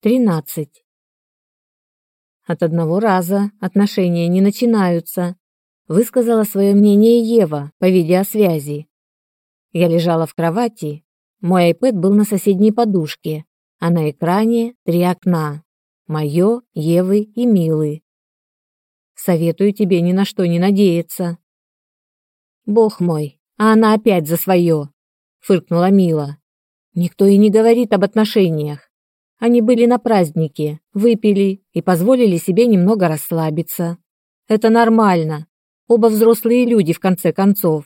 тринадцать. От одного раза отношения не начинаются, высказала свое мнение Ева по видеосвязи. Я лежала в кровати, мой iPad был на соседней подушке, а на экране три окна. Мое, Евы и Милы. Советую тебе ни на что не надеяться. Бог мой, а она опять за свое, фыркнула Мила. Никто и не говорит об отношениях. Они были на празднике, выпили и позволили себе немного расслабиться. Это нормально. Оба взрослые люди в конце концов.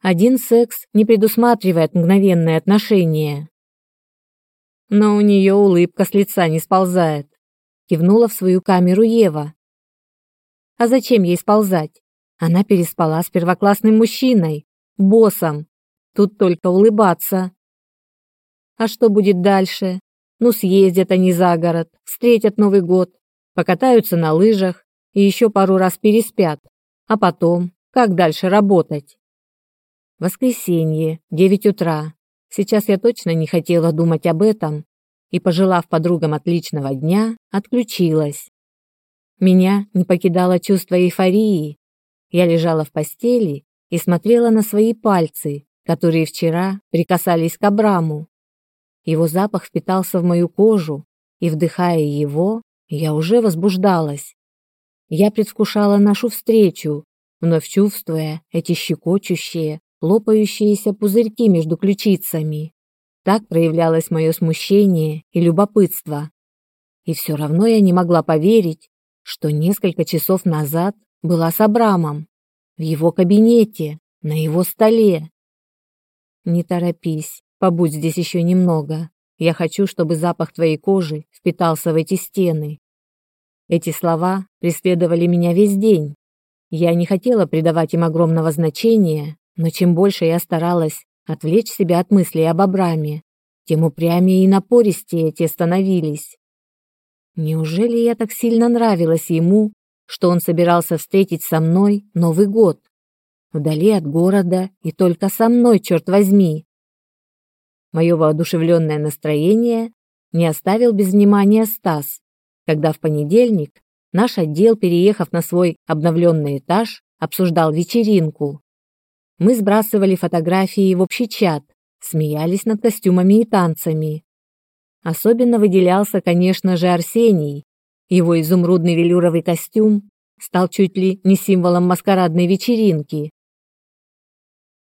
Один секс не предусматривает мгновенные отношения. Но у нее улыбка с лица не сползает кивнула в свою камеру Ева. А зачем ей сползать? Она переспала с первоклассным мужчиной, боссом. Тут только улыбаться. А что будет дальше? Ну, съездят они за город, встретят Новый год, покатаются на лыжах и еще пару раз переспят. А потом, как дальше работать? Воскресенье, девять утра. Сейчас я точно не хотела думать об этом, и, пожелав подругам отличного дня, отключилась. Меня не покидало чувство эйфории. Я лежала в постели и смотрела на свои пальцы, которые вчера прикасались к Абраму. Его запах впитался в мою кожу, и, вдыхая его, я уже возбуждалась. Я предвкушала нашу встречу, вновь чувствуя эти щекочущие, лопающиеся пузырьки между ключицами. Так проявлялось мое смущение и любопытство. И все равно я не могла поверить, что несколько часов назад была с Абрамом, в его кабинете, на его столе. Не торопись, побудь здесь еще немного. Я хочу, чтобы запах твоей кожи впитался в эти стены. Эти слова преследовали меня весь день. Я не хотела придавать им огромного значения, но чем больше я старалась отвлечь себя от мыслей об Абраме, тем упрямее и напористее те становились. Неужели я так сильно нравилась ему, что он собирался встретить со мной Новый год? Вдали от города и только со мной, черт возьми. Мое воодушевленное настроение не оставил без внимания Стас, когда в понедельник наш отдел, переехав на свой обновленный этаж, обсуждал вечеринку. Мы сбрасывали фотографии в общий чат, смеялись над костюмами и танцами. Особенно выделялся, конечно же, Арсений. Его изумрудный велюровый костюм стал чуть ли не символом маскарадной вечеринки.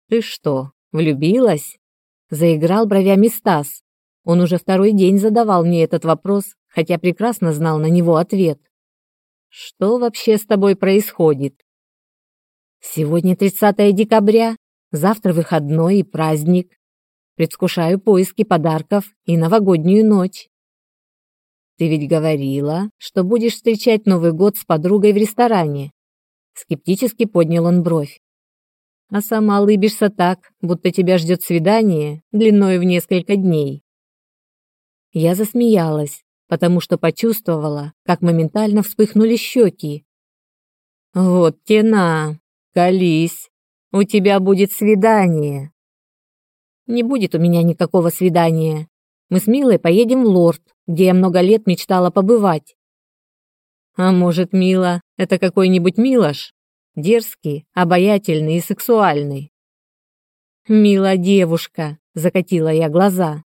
«Ты что, влюбилась?» – заиграл бровями Стас. Он уже второй день задавал мне этот вопрос, хотя прекрасно знал на него ответ. «Что вообще с тобой происходит?» Сегодня 30 декабря, завтра выходной и праздник. Предвкушаю поиски подарков и новогоднюю ночь. Ты ведь говорила, что будешь встречать Новый год с подругой в ресторане. Скептически поднял он бровь. А сама улыбишься так, будто тебя ждет свидание длиной в несколько дней. Я засмеялась, потому что почувствовала, как моментально вспыхнули щеки. Вот тена, Колись, у тебя будет свидание. Не будет у меня никакого свидания. Мы с Милой поедем в Лорд, где я много лет мечтала побывать. А может, Мила это какой-нибудь Милош? Дерзкий, обаятельный и сексуальный. Мила девушка, закатила я глаза.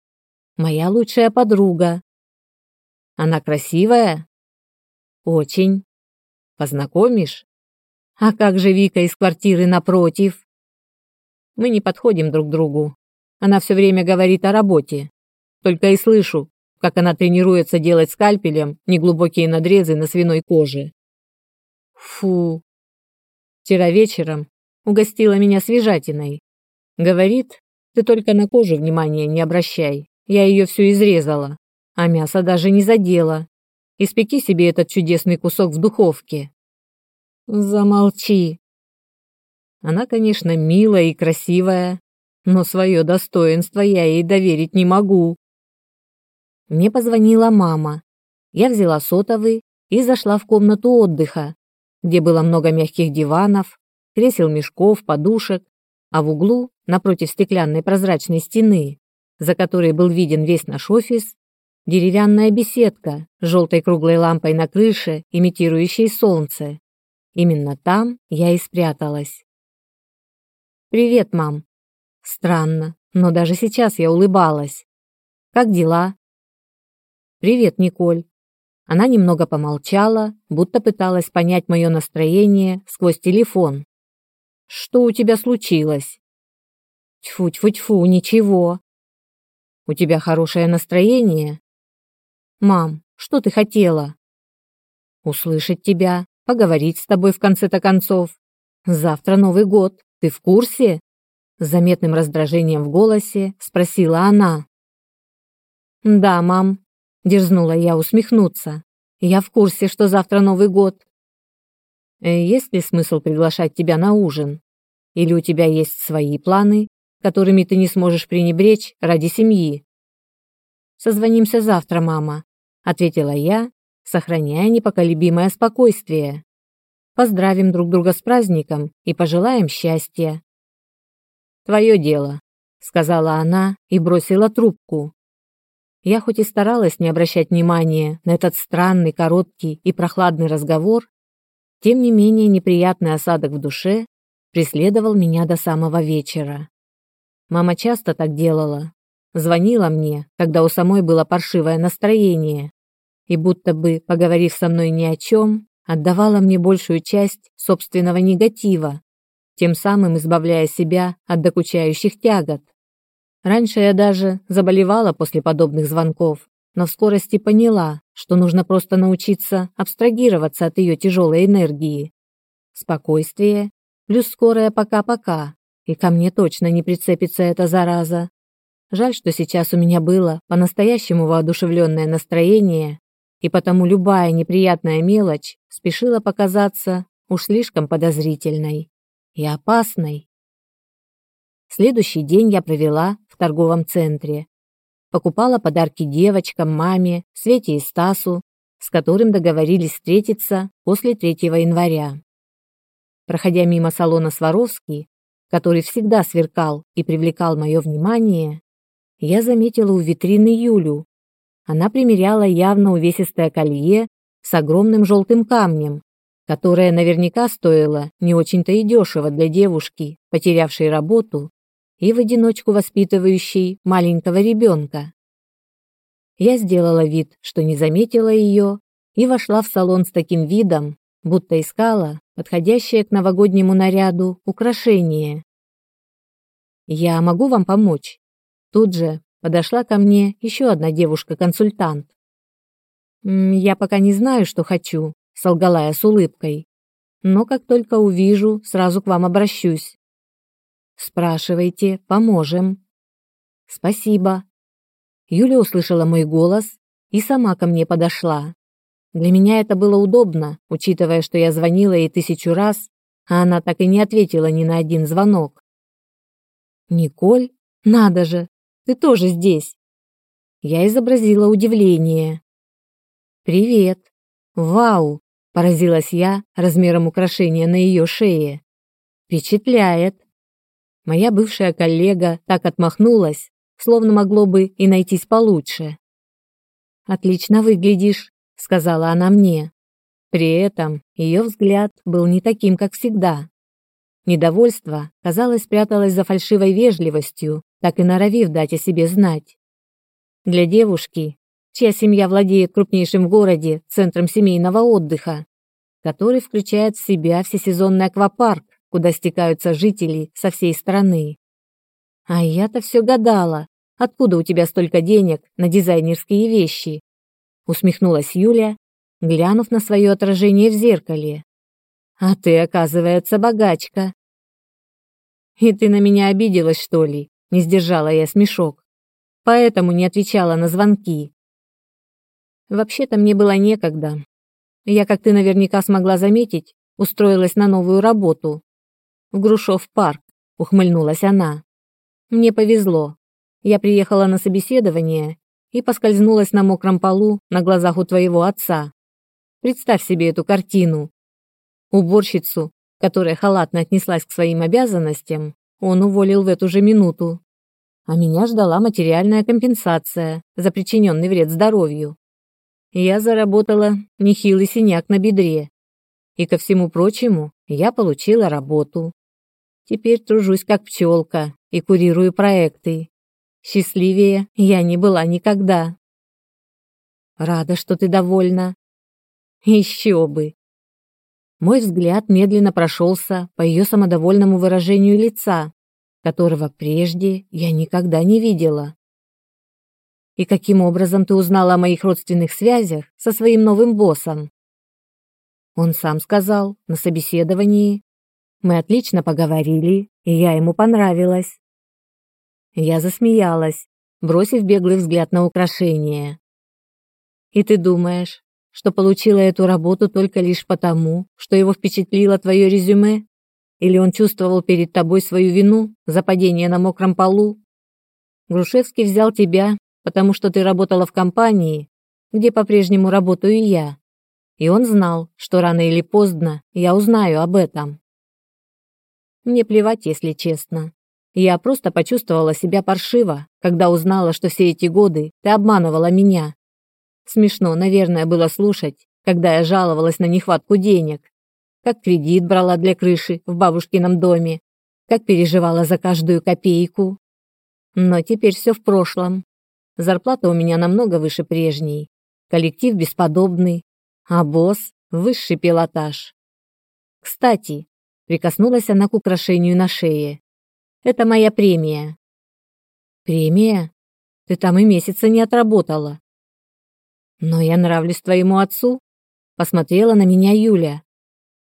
Моя лучшая подруга. Она красивая? Очень. Познакомишь? А как же Вика из квартиры напротив? Мы не подходим друг другу. Она все время говорит о работе. Только и слышу, как она тренируется делать скальпелем неглубокие надрезы на свиной коже. Фу. Вчера вечером угостила меня свежатиной. Говорит, ты только на кожу внимания не обращай. Я ее всю изрезала, а мясо даже не задела. Испеки себе этот чудесный кусок в духовке. Замолчи. Она, конечно, милая и красивая, но свое достоинство я ей доверить не могу. Мне позвонила мама. Я взяла сотовый и зашла в комнату отдыха, где было много мягких диванов, кресел-мешков, подушек, а в углу, напротив стеклянной прозрачной стены, за которой был виден весь наш офис, деревянная беседка с желтой круглой лампой на крыше, имитирующей солнце. Именно там я и спряталась. «Привет, мам». Странно, но даже сейчас я улыбалась. «Как дела?» «Привет, Николь». Она немного помолчала, будто пыталась понять мое настроение сквозь телефон. «Что у тебя случилось?» «Тьфу-тьфу-тьфу, ничего». «У тебя хорошее настроение?» «Мам, что ты хотела?» «Услышать тебя, поговорить с тобой в конце-то концов. Завтра Новый год, ты в курсе?» С заметным раздражением в голосе спросила она. «Да, мам», — дерзнула я усмехнуться. «Я в курсе, что завтра Новый год». «Э, «Есть ли смысл приглашать тебя на ужин? Или у тебя есть свои планы, которыми ты не сможешь пренебречь ради семьи?» «Созвонимся завтра, мама ответила я, сохраняя непоколебимое спокойствие. Поздравим друг друга с праздником и пожелаем счастья. Твое дело, сказала она и бросила трубку. Я хоть и старалась не обращать внимания на этот странный, короткий и прохладный разговор, тем не менее неприятный осадок в душе преследовал меня до самого вечера. Мама часто так делала. Звонила мне, когда у самой было паршивое настроение, и будто бы, поговорив со мной ни о чем, отдавала мне большую часть собственного негатива, тем самым избавляя себя от докучающих тягот. Раньше я даже заболевала после подобных звонков, но в скорости поняла, что нужно просто научиться абстрагироваться от ее тяжелой энергии. Спокойствие плюс скорое пока-пока, и ко мне точно не прицепится эта зараза. Жаль, что сейчас у меня было по-настоящему воодушевленное настроение, и потому любая неприятная мелочь спешила показаться уж слишком подозрительной и опасной. Следующий день я провела торговом центре. Покупала подарки девочкам, маме, Свете и Стасу, с которым договорились встретиться после 3 января. Проходя мимо салона Сваровский, который всегда сверкал и привлекал мое внимание, я заметила у витрины Юлю, она примеряла явно увесистое колье с огромным желтым камнем, которое наверняка стоило не очень-то и дешево для девушки, потерявшей работу и в одиночку воспитывающей маленького ребенка. Я сделала вид, что не заметила ее, и вошла в салон с таким видом, будто искала подходящее к новогоднему наряду украшение. «Я могу вам помочь?» Тут же подошла ко мне еще одна девушка-консультант. «Я пока не знаю, что хочу», — солгала я с улыбкой. «Но как только увижу, сразу к вам обращусь». «Спрашивайте, поможем». «Спасибо». Юля услышала мой голос и сама ко мне подошла. Для меня это было удобно, учитывая, что я звонила ей тысячу раз, а она так и не ответила ни на один звонок. «Николь? Надо же! Ты тоже здесь?» Я изобразила удивление. «Привет!» «Вау!» – поразилась я размером украшения на ее шее. «Впечатляет!» Моя бывшая коллега так отмахнулась, словно могло бы и найтись получше. «Отлично выглядишь», — сказала она мне. При этом ее взгляд был не таким, как всегда. Недовольство, казалось, спряталось за фальшивой вежливостью, так и норовив дать о себе знать. Для девушки, чья семья владеет крупнейшим в городе центром семейного отдыха, который включает в себя всесезонный аквапарк, куда стекаются жители со всей страны. А я-то все гадала, откуда у тебя столько денег на дизайнерские вещи? Усмехнулась Юля, глянув на свое отражение в зеркале. А ты, оказывается, богачка. И ты на меня обиделась, что ли? Не сдержала я смешок. Поэтому не отвечала на звонки. Вообще-то мне было некогда. Я, как ты наверняка смогла заметить, устроилась на новую работу. В Грушов парк, ухмыльнулась она. Мне повезло. Я приехала на собеседование и поскользнулась на мокром полу на глазах у твоего отца. Представь себе эту картину. Уборщицу, которая халатно отнеслась к своим обязанностям, он уволил в эту же минуту. а меня ждала материальная компенсация за причиненный вред здоровью. Я заработала нехилый синяк на бедре. И ко всему прочему, я получила работу. Теперь тружусь как пчелка и курирую проекты. Счастливее я не была никогда. Рада, что ты довольна. Еще бы. Мой взгляд медленно прошелся по ее самодовольному выражению лица, которого прежде я никогда не видела. И каким образом ты узнала о моих родственных связях со своим новым боссом? Он сам сказал на собеседовании. Мы отлично поговорили, и я ему понравилась. Я засмеялась, бросив беглый взгляд на украшение. И ты думаешь, что получила эту работу только лишь потому, что его впечатлило твое резюме? Или он чувствовал перед тобой свою вину за падение на мокром полу? Грушевский взял тебя, потому что ты работала в компании, где по-прежнему работаю я. И он знал, что рано или поздно я узнаю об этом. Мне плевать, если честно. Я просто почувствовала себя паршиво, когда узнала, что все эти годы ты обманывала меня, Смешно, наверное, было слушать, когда я жаловалась на нехватку денег. Как кредит брала для крыши в бабушкином доме, как переживала за каждую копейку. Но теперь все в прошлом. Зарплата у меня намного выше прежней. Коллектив бесподобный, а босс — высший пилотаж. Кстати, прикоснулась она к украшению на шее. Это моя премия. Премия? Ты там и месяца не отработала. Но я нравлюсь твоему отцу? Посмотрела на меня Юля.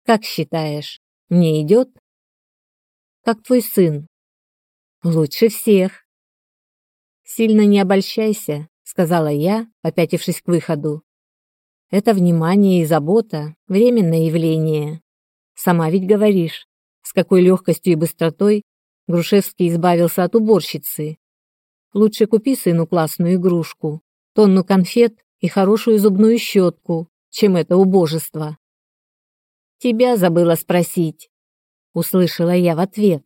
Как считаешь, мне идет? Как твой сын? Лучше всех. Сильно не обольщайся, сказала я, попятившись к выходу. Это внимание и забота — временное явление. Сама ведь говоришь, с какой легкостью и быстротой Грушевский избавился от уборщицы. Лучше купи сыну классную игрушку, тонну конфет и хорошую зубную щетку, чем это убожество. «Тебя забыла спросить», — услышала я в ответ.